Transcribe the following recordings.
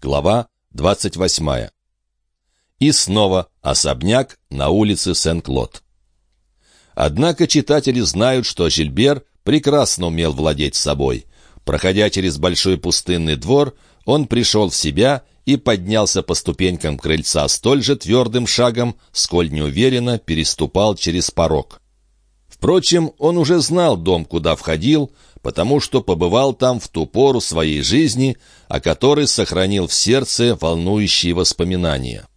Глава 28. И снова особняк на улице Сен-Клод. Однако читатели знают, что Жильбер прекрасно умел владеть собой. Проходя через большой пустынный двор, он пришел в себя и поднялся по ступенькам крыльца столь же твердым шагом, сколь неуверенно переступал через порог. Впрочем, он уже знал дом, куда входил, потому что побывал там в ту пору своей жизни, о которой сохранил в сердце волнующие воспоминания.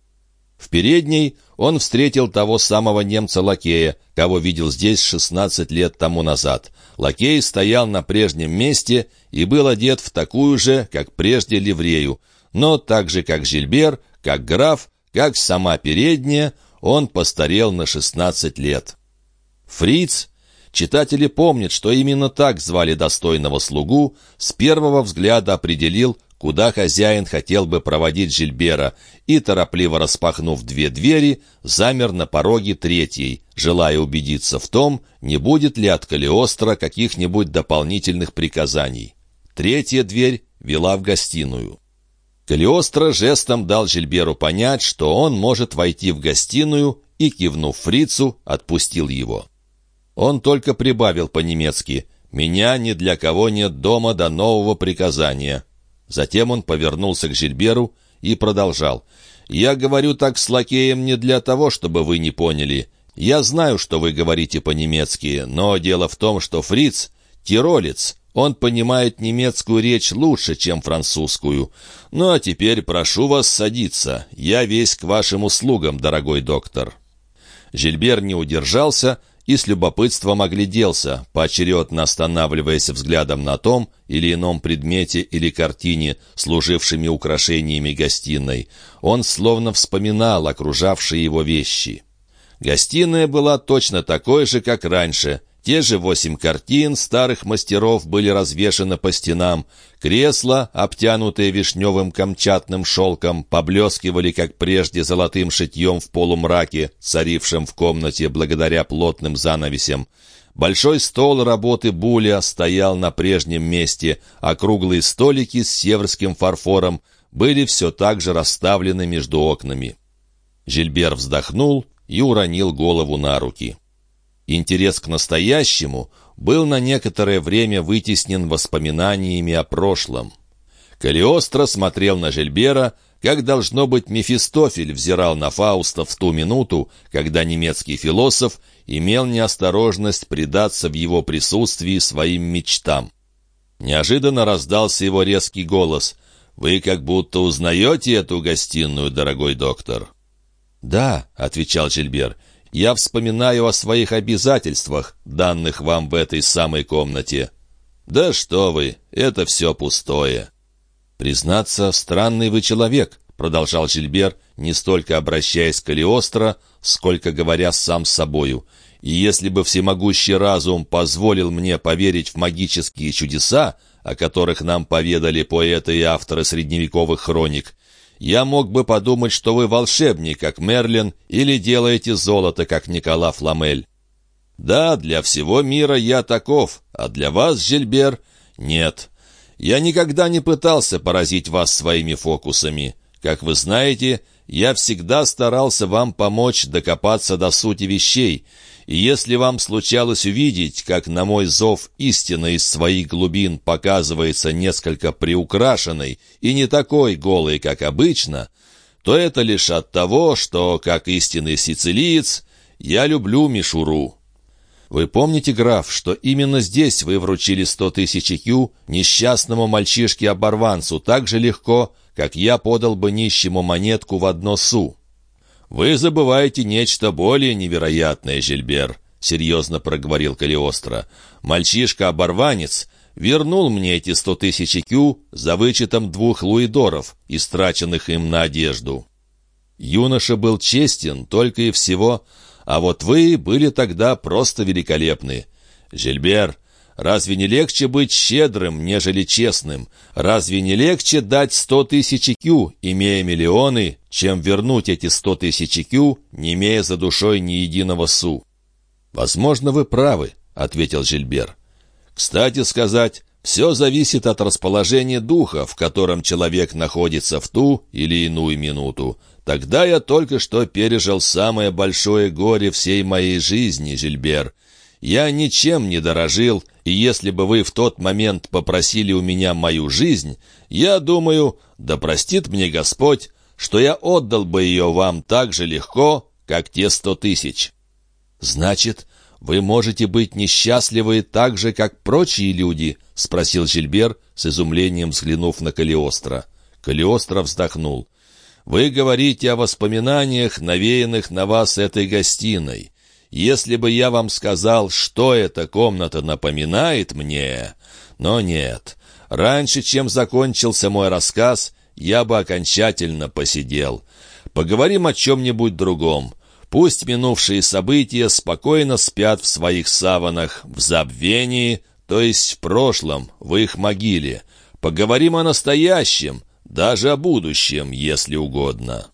В передней он встретил того самого немца-лакея, кого видел здесь 16 лет тому назад. Лакей стоял на прежнем месте и был одет в такую же, как прежде, ливрею. Но так же, как Жильбер, как граф, как сама передняя, он постарел на 16 лет. Фриц, Читатели помнят, что именно так звали достойного слугу, с первого взгляда определил, куда хозяин хотел бы проводить Жильбера, и, торопливо распахнув две двери, замер на пороге третьей, желая убедиться в том, не будет ли от Калиостро каких-нибудь дополнительных приказаний. Третья дверь вела в гостиную. Калиостро жестом дал Жильберу понять, что он может войти в гостиную, и, кивнув фрицу, отпустил его. Он только прибавил по-немецки «Меня ни для кого нет дома до нового приказания». Затем он повернулся к Жильберу и продолжал. «Я говорю так с лакеем не для того, чтобы вы не поняли. Я знаю, что вы говорите по-немецки, но дело в том, что Фриц — тиролец, он понимает немецкую речь лучше, чем французскую. Ну а теперь прошу вас садиться. Я весь к вашим услугам, дорогой доктор». Жильбер не удержался — и с любопытством огляделся, поочередно останавливаясь взглядом на том или ином предмете или картине, служившими украшениями гостиной. Он словно вспоминал окружавшие его вещи. Гостиная была точно такой же, как раньше — те же восемь картин старых мастеров были развешаны по стенам. Кресла, обтянутые вишневым камчатным шелком, поблескивали, как прежде, золотым шитьем в полумраке, царившем в комнате благодаря плотным занавесям. Большой стол работы Буля стоял на прежнем месте, а круглые столики с северским фарфором были все так же расставлены между окнами. Жильбер вздохнул и уронил голову на руки. Интерес к настоящему был на некоторое время вытеснен воспоминаниями о прошлом. Калиостро смотрел на Жильбера, как, должно быть, Мефистофель взирал на Фауста в ту минуту, когда немецкий философ имел неосторожность предаться в его присутствии своим мечтам. Неожиданно раздался его резкий голос. «Вы как будто узнаете эту гостиную, дорогой доктор?» «Да», — отвечал Жильбер, — я вспоминаю о своих обязательствах, данных вам в этой самой комнате. Да что вы, это все пустое. Признаться, странный вы человек, продолжал Жильбер, не столько обращаясь к Калиостро, сколько говоря сам с собою. И если бы всемогущий разум позволил мне поверить в магические чудеса, о которых нам поведали поэты и авторы средневековых хроник, я мог бы подумать, что вы волшебник, как Мерлин, или делаете золото, как Никола Фламель. Да, для всего мира я таков, а для вас, Жильбер, нет. Я никогда не пытался поразить вас своими фокусами. Как вы знаете, я всегда старался вам помочь докопаться до сути вещей, если вам случалось увидеть, как на мой зов истина из своих глубин показывается несколько приукрашенной и не такой голой, как обычно, то это лишь от того, что, как истинный сицилиец, я люблю мишуру. Вы помните, граф, что именно здесь вы вручили сто тысяч кью несчастному мальчишке-оборванцу так же легко, как я подал бы нищему монетку в одно су? «Вы забываете нечто более невероятное, Жильбер», — серьезно проговорил Калиостро. «Мальчишка-оборванец вернул мне эти сто тысяч кю за вычетом двух луидоров, истраченных им на одежду. Юноша был честен только и всего, а вот вы были тогда просто великолепны. Жильбер, Разве не легче быть щедрым, нежели честным? Разве не легче дать сто тысяч кю, имея миллионы, чем вернуть эти сто тысяч кю, не имея за душой ни единого су?» «Возможно, вы правы», — ответил Жильбер. «Кстати сказать, Все зависит от расположения духа, в котором человек находится в ту или иную минуту. Тогда я только что пережил самое большое горе всей моей жизни, Жильбер. Я ничем не дорожил, и если бы вы в тот момент попросили у меня мою жизнь, я думаю, да простит мне Господь, что я отдал бы ее вам так же легко, как те сто тысяч. Значит, вы можете быть несчастливы так же, как прочие люди, — спросил Жильбер, с изумлением взглянув на Калиостро. Калиостро вздохнул. «Вы говорите о воспоминаниях, навеянных на вас этой гостиной. Если бы я вам сказал, что эта комната напоминает мне... Но нет. Раньше, чем закончился мой рассказ, я бы окончательно посидел. Поговорим о чем-нибудь другом. Пусть минувшие события спокойно спят в своих саванах, в забвении, то есть в прошлом, в их могиле. Поговорим о настоящем, даже о будущем, если угодно.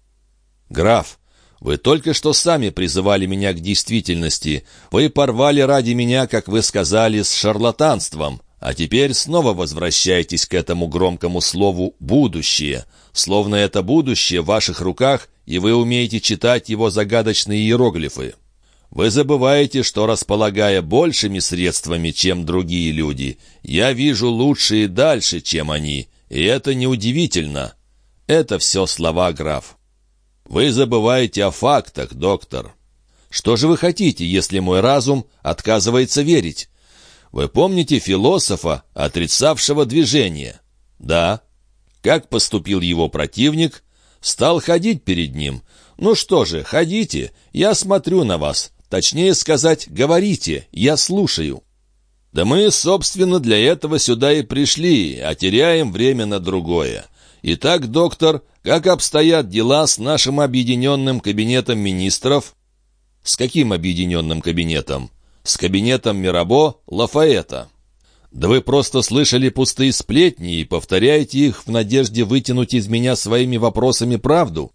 Граф, вы только что сами призывали меня к действительности. Вы порвали ради меня, как вы сказали, с шарлатанством. А теперь снова возвращаетесь к этому громкому слову «будущее», словно это будущее в ваших руках, и вы умеете читать его загадочные иероглифы. Вы забываете, что, располагая большими средствами, чем другие люди, я вижу лучше и дальше, чем они, и это неудивительно. Это все слова, граф. Вы забываете о фактах, доктор. Что же вы хотите, если мой разум отказывается верить? Вы помните философа, отрицавшего движение? Да. Как поступил его противник? Стал ходить перед ним. Ну что же, ходите, я смотрю на вас. Точнее сказать, говорите, я слушаю. Да мы, собственно, для этого сюда и пришли, а теряем время на другое. Итак, доктор, как обстоят дела с нашим объединенным кабинетом министров? С каким объединенным кабинетом? С кабинетом Мирабо Лафаэта. Да вы просто слышали пустые сплетни и повторяете их в надежде вытянуть из меня своими вопросами правду?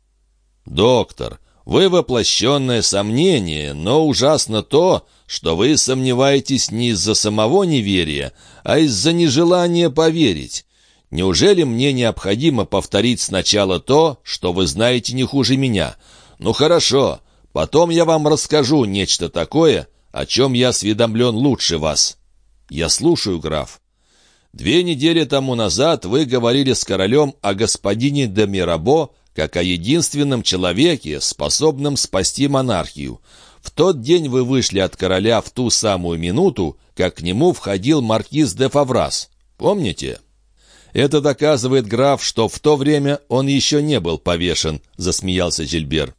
Доктор, вы воплощенное сомнение, но ужасно то, что вы сомневаетесь не из-за самого неверия, а из-за нежелания поверить. Неужели мне необходимо повторить сначала то, что вы знаете не хуже меня? Ну хорошо, потом я вам расскажу нечто такое, о чем я осведомлен лучше вас. Я слушаю, граф. Две недели тому назад вы говорили с королем о господине де Мирабо, как о единственном человеке, способном спасти монархию. В тот день вы вышли от короля в ту самую минуту, как к нему входил маркиз де Фаврас. Помните? Это доказывает граф, что в то время он еще не был повешен, засмеялся Жильбер.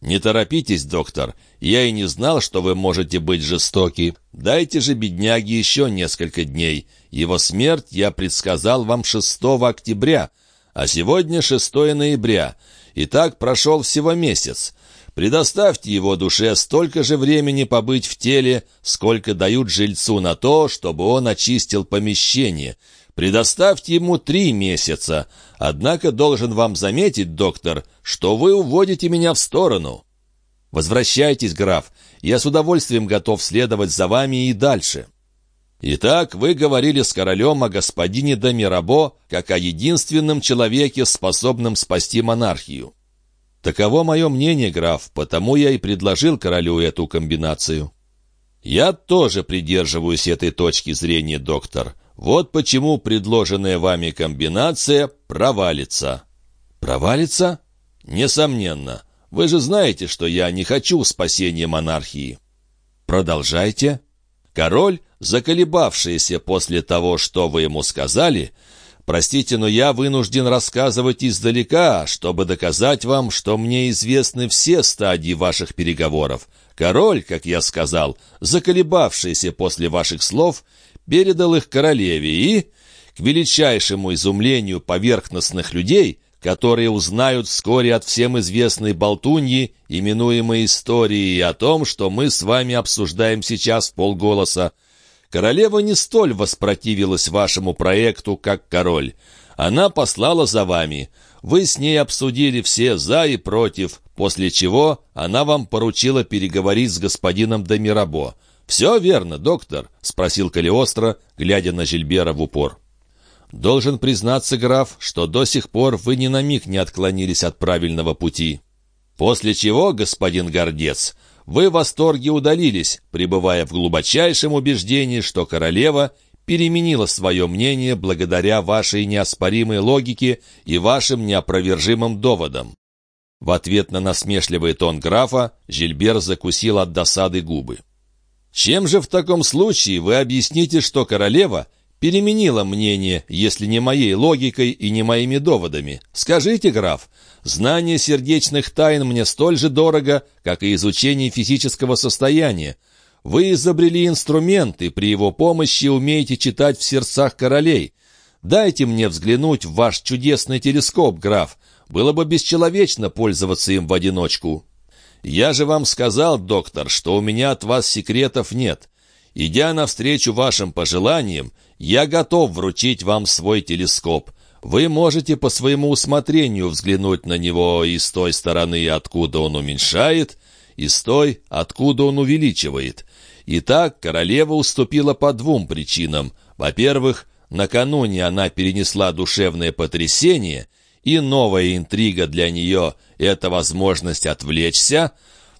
«Не торопитесь, доктор. Я и не знал, что вы можете быть жестоки. Дайте же бедняге еще несколько дней. Его смерть я предсказал вам 6 октября, а сегодня 6 ноября. И так прошел всего месяц. Предоставьте его душе столько же времени побыть в теле, сколько дают жильцу на то, чтобы он очистил помещение. Предоставьте ему три месяца. Однако должен вам заметить, доктор, что вы уводите меня в сторону. Возвращайтесь, граф. Я с удовольствием готов следовать за вами и дальше. «Итак, вы говорили с королем о господине Дамирабо как о единственном человеке, способном спасти монархию». «Таково мое мнение, граф, потому я и предложил королю эту комбинацию». «Я тоже придерживаюсь этой точки зрения, доктор. Вот почему предложенная вами комбинация провалится». «Провалится?» «Несомненно. Вы же знаете, что я не хочу спасения монархии». «Продолжайте». Король, заколебавшийся после того, что вы ему сказали, Простите, но я вынужден рассказывать издалека, чтобы доказать вам, что мне известны все стадии ваших переговоров. Король, как я сказал, заколебавшийся после ваших слов, передал их королеве и, к величайшему изумлению поверхностных людей, которые узнают вскоре от всем известной болтуньи, именуемой историей о том, что мы с вами обсуждаем сейчас полголоса. Королева не столь воспротивилась вашему проекту, как король. Она послала за вами. Вы с ней обсудили все «за» и «против», после чего она вам поручила переговорить с господином Демирабо. «Все верно, доктор?» — спросил Калиостро, глядя на Жильбера в упор. «Должен признаться, граф, что до сих пор вы ни на миг не отклонились от правильного пути. После чего, господин Гордец, вы в восторге удалились, пребывая в глубочайшем убеждении, что королева переменила свое мнение благодаря вашей неоспоримой логике и вашим неопровержимым доводам. В ответ на насмешливый тон графа Жильбер закусил от досады губы. «Чем же в таком случае вы объясните, что королева переменила мнение, если не моей логикой и не моими доводами? Скажите, граф, знание сердечных тайн мне столь же дорого, как и изучение физического состояния. Вы изобрели инструмент, и при его помощи умеете читать в сердцах королей. Дайте мне взглянуть в ваш чудесный телескоп, граф. Было бы бесчеловечно пользоваться им в одиночку. Я же вам сказал, доктор, что у меня от вас секретов нет. Идя навстречу вашим пожеланиям, я готов вручить вам свой телескоп. Вы можете по своему усмотрению взглянуть на него и с той стороны, откуда он уменьшает, и с той, откуда он увеличивает. Итак, королева уступила по двум причинам. Во-первых, накануне она перенесла душевное потрясение — и новая интрига для нее — это возможность отвлечься.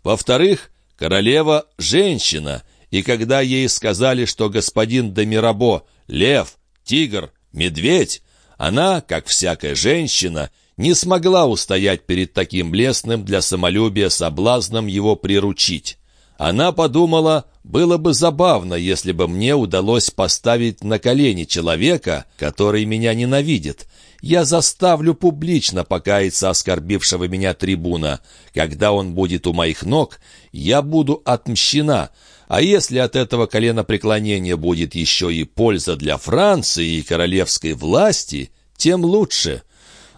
Во-вторых, королева — женщина, и когда ей сказали, что господин Демирабо — лев, тигр, медведь, она, как всякая женщина, не смогла устоять перед таким лесным для самолюбия соблазном его приручить. Она подумала, было бы забавно, если бы мне удалось поставить на колени человека, который меня ненавидит, я заставлю публично покаяться оскорбившего меня трибуна. Когда он будет у моих ног, я буду отмщена. А если от этого коленопреклонения будет еще и польза для Франции и королевской власти, тем лучше.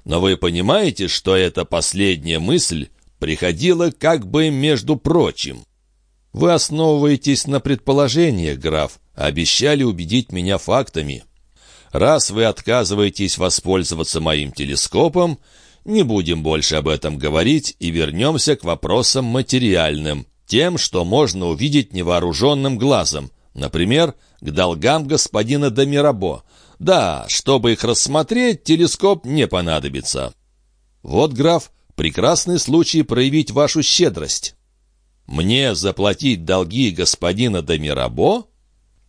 Но вы понимаете, что эта последняя мысль приходила как бы между прочим. Вы основываетесь на предположениях, граф, обещали убедить меня фактами». Раз вы отказываетесь воспользоваться моим телескопом, не будем больше об этом говорить и вернемся к вопросам материальным, тем, что можно увидеть невооруженным глазом, например, к долгам господина Домирабо. Да, чтобы их рассмотреть, телескоп не понадобится. Вот, граф, прекрасный случай проявить вашу щедрость. Мне заплатить долги господина Домирабо?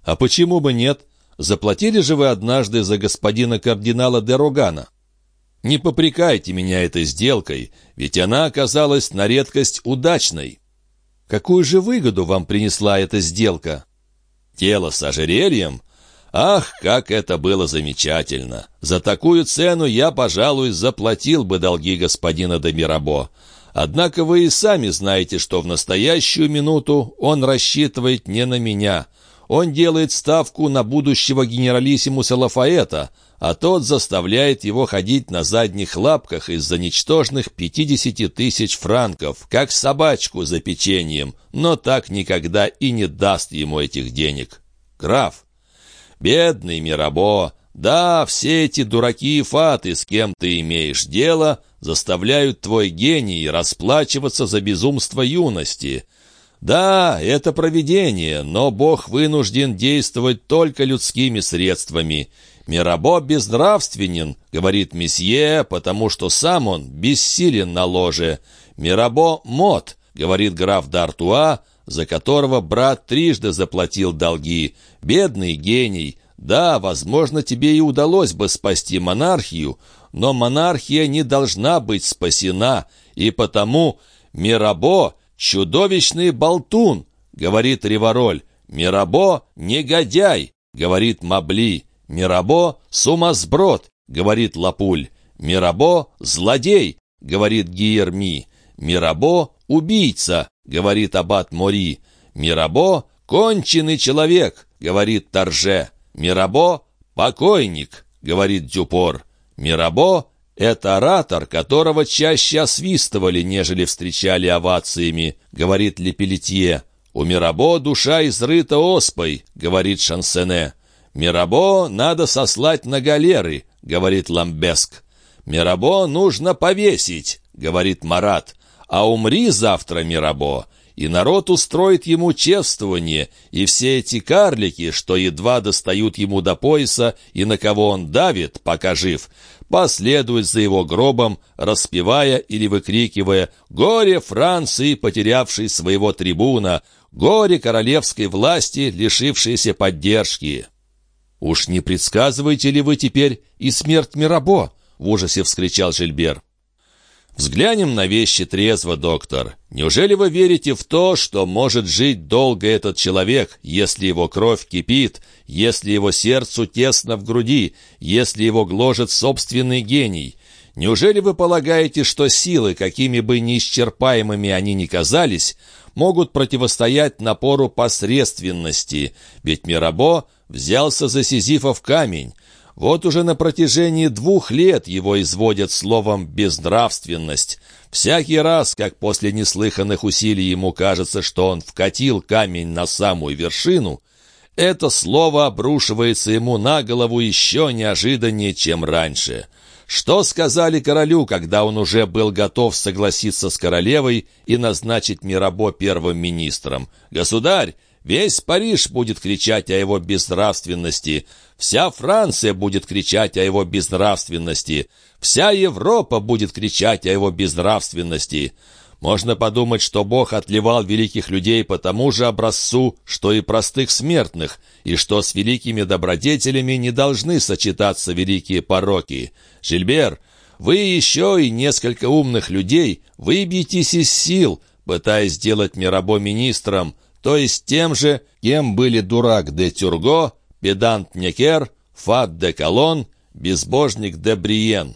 А почему бы нет? Заплатили же вы однажды за господина кардинала де Рогана. Не попрекайте меня этой сделкой, ведь она оказалась на редкость удачной. Какую же выгоду вам принесла эта сделка? Тело с ожерельем? Ах, как это было замечательно! За такую цену я, пожалуй, заплатил бы долги господина де Мирабо. Однако вы и сами знаете, что в настоящую минуту он рассчитывает не на меня — он делает ставку на будущего генералиссимуса Лафаэта, а тот заставляет его ходить на задних лапках из-за ничтожных 50 тысяч франков, как собачку за печеньем, но так никогда и не даст ему этих денег. Граф, бедный Мирабо, да, все эти дураки и фаты, с кем ты имеешь дело, заставляют твой гений расплачиваться за безумство юности. Да, это провидение, но Бог вынужден действовать только людскими средствами. «Мирабо безнравственен», — говорит месье, потому что сам он бессилен на ложе. «Мирабо мод», — говорит граф Д'Артуа, за которого брат трижды заплатил долги. «Бедный гений». Да, возможно, тебе и удалось бы спасти монархию, но монархия не должна быть спасена, и потому Мирабо «Чудовищный болтун!» — говорит Ривароль. «Мирабо — негодяй!» — говорит Мабли. «Мирабо — сумасброд!» — говорит Лапуль. «Мирабо — злодей!» — говорит Гиерми. «Мирабо — убийца!» — говорит Аббат Мори. «Мирабо — конченый человек!» — говорит Торже. «Мирабо — покойник!» — говорит Дюпор. «Мирабо «Это оратор, которого чаще освистывали, нежели встречали овациями», — говорит Лепелетье. «У Мирабо душа изрыта оспой», — говорит Шансене. «Мирабо надо сослать на галеры», — говорит Ламбеск. «Мирабо нужно повесить», — говорит Марат. «А умри завтра, Мирабо, и народ устроит ему чествование, и все эти карлики, что едва достают ему до пояса и на кого он давит, пока жив, последуют за его гробом, распевая или выкрикивая «Горе Франции, потерявшей своего трибуна! Горе королевской власти, лишившейся поддержки!» «Уж не предсказываете ли вы теперь и смерть Мирабо?» — в ужасе вскричал Жильбер. «Взглянем на вещи трезво, доктор. Неужели вы верите в то, что может жить долго этот человек, если его кровь кипит, если его сердцу тесно в груди, если его гложет собственный гений? Неужели вы полагаете, что силы, какими бы неисчерпаемыми они ни казались, могут противостоять напору посредственности? Ведь Мирабо взялся за Сизифов камень». Вот уже на протяжении двух лет его изводят словом «безнравственность». Всякий раз, как после неслыханных усилий ему кажется, что он вкатил камень на самую вершину, это слово обрушивается ему на голову еще неожиданнее, чем раньше. Что сказали королю, когда он уже был готов согласиться с королевой и назначить Мирабо первым министром? «Государь, Весь Париж будет кричать о его безнравственности. Вся Франция будет кричать о его безнравственности. Вся Европа будет кричать о его безнравственности. Можно подумать, что Бог отливал великих людей по тому же образцу, что и простых смертных, и что с великими добродетелями не должны сочетаться великие пороки. Жильбер, вы еще и несколько умных людей выбьетесь из сил, пытаясь сделать Мирабо министром, то есть тем же, кем были дурак де Тюрго, педант Некер, фат де Колон, безбожник де Бриен.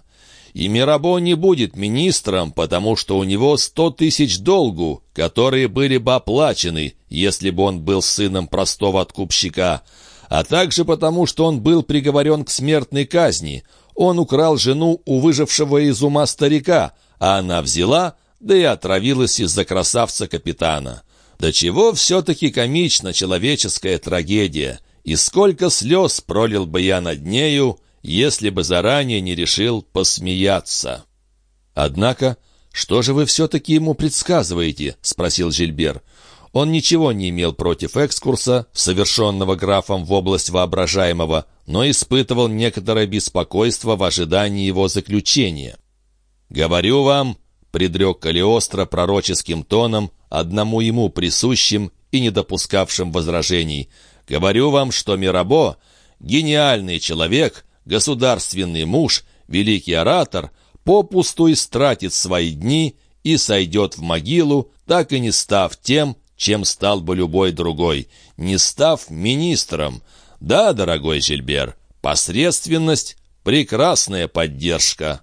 И Мирабо не будет министром, потому что у него сто тысяч долгу, которые были бы оплачены, если бы он был сыном простого откупщика, а также потому, что он был приговорен к смертной казни. Он украл жену у выжившего из ума старика, а она взяла, да и отравилась из-за красавца-капитана. До чего все-таки комична человеческая трагедия, и сколько слез пролил бы я над нею, если бы заранее не решил посмеяться. Однако, что же вы все-таки ему предсказываете? — спросил Жильбер. Он ничего не имел против экскурса, совершенного графом в область воображаемого, но испытывал некоторое беспокойство в ожидании его заключения. «Говорю вам, — предрек Калиостро пророческим тоном, одному ему присущим и не допускавшим возражений. «Говорю вам, что Мирабо — гениальный человек, государственный муж, великий оратор, попусту истратит свои дни и сойдет в могилу, так и не став тем, чем стал бы любой другой, не став министром. Да, дорогой Жильбер, посредственность — прекрасная поддержка».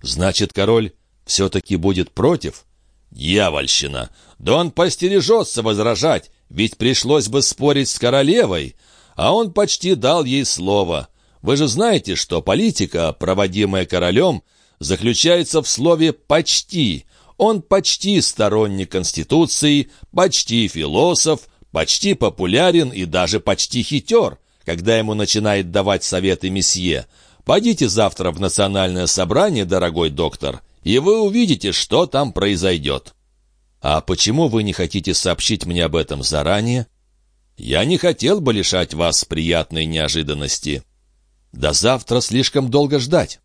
«Значит, король все-таки будет против? Дьявольщина! Да он постережется возражать, ведь пришлось бы спорить с королевой, а он почти дал ей слово. Вы же знаете, что политика, проводимая королем, заключается в слове «почти». Он почти сторонник Конституции, почти философ, почти популярен и даже почти хитер, когда ему начинает давать советы месье. Пойдите завтра в национальное собрание, дорогой доктор, и вы увидите, что там произойдет. А почему вы не хотите сообщить мне об этом заранее? Я не хотел бы лишать вас приятной неожиданности. До завтра слишком долго ждать.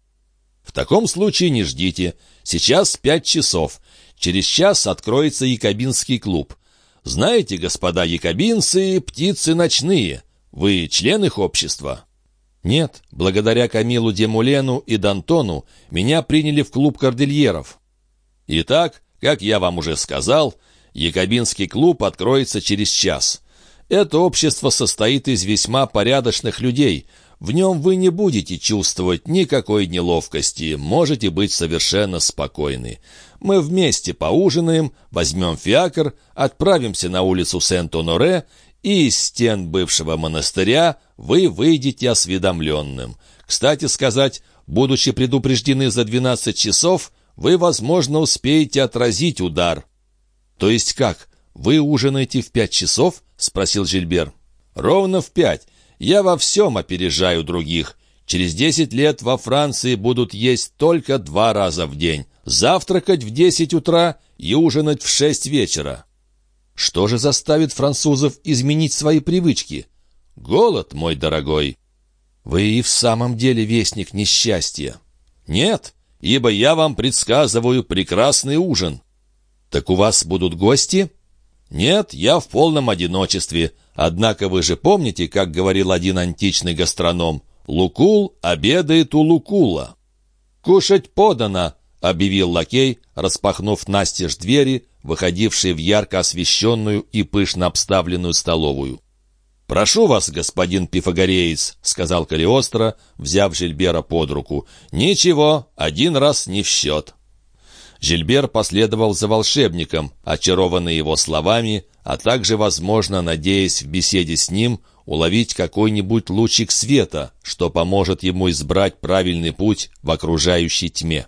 В таком случае не ждите. Сейчас пять часов. Через час откроется якобинский клуб. Знаете, господа якобинцы, птицы ночные. Вы член их общества? Нет, благодаря Камилу Демулену и Дантону меня приняли в клуб кордильеров. Итак, как я вам уже сказал, Якобинский клуб откроется через час. Это общество состоит из весьма порядочных людей. В нем вы не будете чувствовать никакой неловкости, можете быть совершенно спокойны. Мы вместе поужинаем, возьмем фиакр, отправимся на улицу Сент-Оноре и из стен бывшего монастыря вы выйдете осведомленным. Кстати сказать, будучи предупреждены за 12 часов, вы, возможно, успеете отразить удар». «То есть как? Вы ужинаете в пять часов?» — спросил Жильбер. «Ровно в пять. Я во всем опережаю других. Через десять лет во Франции будут есть только два раза в день. Завтракать в десять утра и ужинать в шесть вечера». Что же заставит французов изменить свои привычки? Голод, мой дорогой. Вы и в самом деле вестник несчастья. Нет, ибо я вам предсказываю прекрасный ужин. Так у вас будут гости? Нет, я в полном одиночестве. Однако вы же помните, как говорил один античный гастроном, «Лукул обедает у Лукула». «Кушать подано», — объявил лакей, распахнув настежь двери, выходившие в ярко освещенную и пышно обставленную столовую. «Прошу вас, господин Пифагореец», — сказал Калиостро, взяв Жильбера под руку. «Ничего, один раз не в счет». Жильбер последовал за волшебником, очарованный его словами, а также, возможно, надеясь в беседе с ним уловить какой-нибудь лучик света, что поможет ему избрать правильный путь в окружающей тьме.